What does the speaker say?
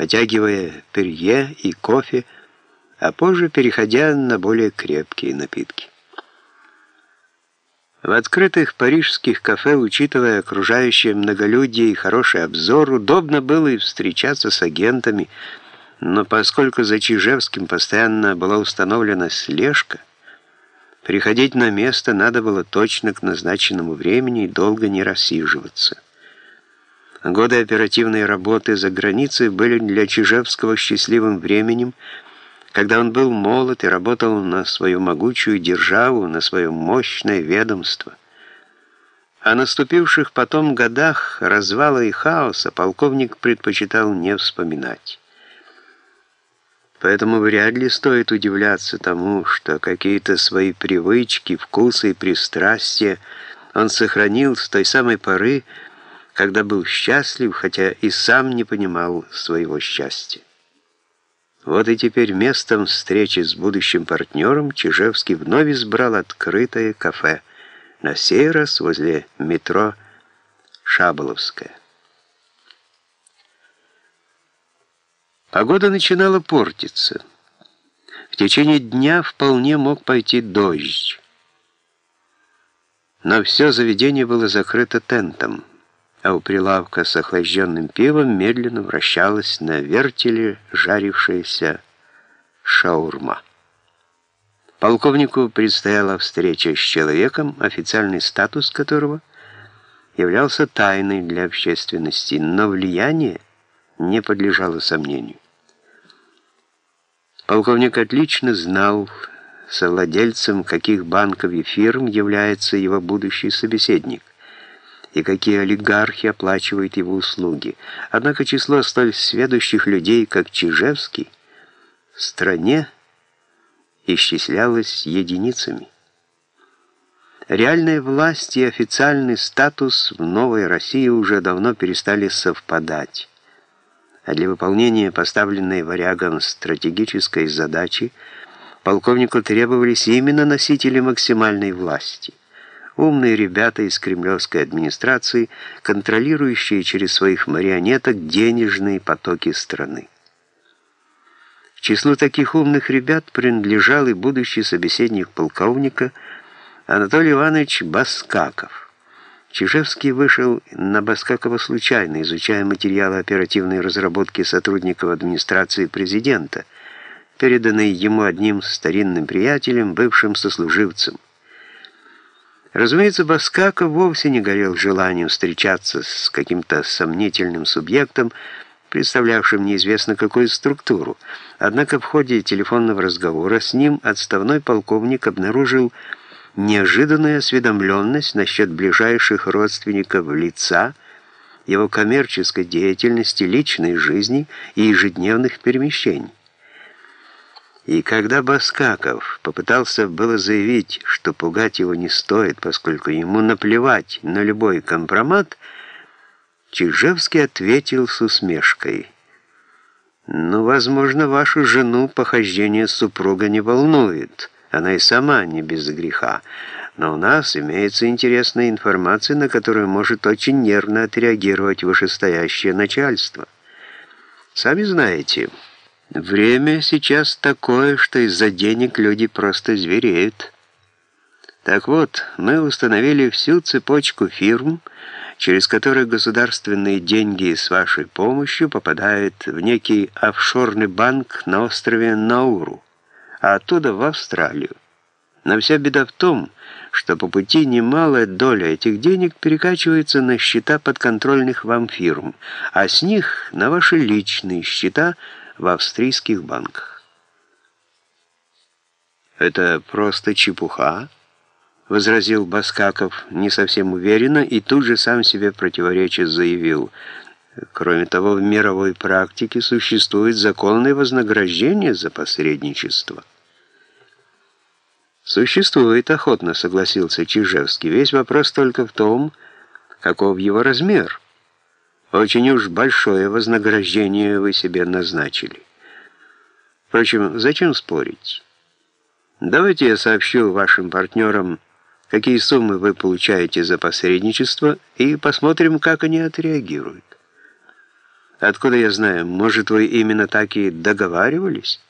потягивая перье и кофе, а позже переходя на более крепкие напитки. В открытых парижских кафе, учитывая окружающее многолюдие и хороший обзор, удобно было и встречаться с агентами, но поскольку за Чижевским постоянно была установлена слежка, приходить на место надо было точно к назначенному времени и долго не рассиживаться. Годы оперативной работы за границей были для Чижевского счастливым временем, когда он был молод и работал на свою могучую державу, на свое мощное ведомство. О наступивших потом годах развала и хаоса полковник предпочитал не вспоминать. Поэтому вряд ли стоит удивляться тому, что какие-то свои привычки, вкусы и пристрастия он сохранил с той самой поры, когда был счастлив, хотя и сам не понимал своего счастья. Вот и теперь местом встречи с будущим партнером Чижевский вновь избрал открытое кафе, на сей раз возле метро Шаболовская. Погода начинала портиться. В течение дня вполне мог пойти дождь. Но все заведение было закрыто тентом а у прилавка с охлажденным пивом медленно вращалась на вертеле жарившаяся шаурма. Полковнику предстояла встреча с человеком, официальный статус которого являлся тайной для общественности, но влияние не подлежало сомнению. Полковник отлично знал, совладельцем каких банков и фирм является его будущий собеседник и какие олигархи оплачивают его услуги. Однако число столь сведущих людей, как Чижевский, в стране исчислялось единицами. Реальная власть и официальный статус в новой России уже давно перестали совпадать, а для выполнения поставленной варягом стратегической задачи полковнику требовались именно носители максимальной власти умные ребята из кремлевской администрации, контролирующие через своих марионеток денежные потоки страны. К числу таких умных ребят принадлежал и будущий собеседник полковника Анатолий Иванович Баскаков. Чижевский вышел на Баскакова случайно, изучая материалы оперативной разработки сотрудников администрации президента, переданные ему одним старинным приятелем, бывшим сослуживцем. Разумеется, Баскаков вовсе не горел желанием встречаться с каким-то сомнительным субъектом, представлявшим неизвестно какую структуру. Однако в ходе телефонного разговора с ним отставной полковник обнаружил неожиданную осведомленность насчет ближайших родственников лица, его коммерческой деятельности, личной жизни и ежедневных перемещений. И когда Баскаков попытался было заявить, что пугать его не стоит, поскольку ему наплевать на любой компромат, Чижевский ответил с усмешкой. «Ну, возможно, вашу жену похождение супруга не волнует. Она и сама не без греха. Но у нас имеется интересная информация, на которую может очень нервно отреагировать вышестоящее начальство. Сами знаете...» Время сейчас такое, что из-за денег люди просто звереют. Так вот, мы установили всю цепочку фирм, через которые государственные деньги с вашей помощью попадают в некий офшорный банк на острове Науру, а оттуда в Австралию. Но вся беда в том, что по пути немалая доля этих денег перекачивается на счета подконтрольных вам фирм, а с них на ваши личные счета – в австрийских банках. «Это просто чепуха», — возразил Баскаков не совсем уверенно и тут же сам себе противоречие заявил. «Кроме того, в мировой практике существует законное вознаграждение за посредничество». «Существует», — охотно согласился Чижевский. «Весь вопрос только в том, каков его размер». Очень уж большое вознаграждение вы себе назначили. Впрочем, зачем спорить? Давайте я сообщу вашим партнерам, какие суммы вы получаете за посредничество, и посмотрим, как они отреагируют. Откуда я знаю, может, вы именно так и договаривались?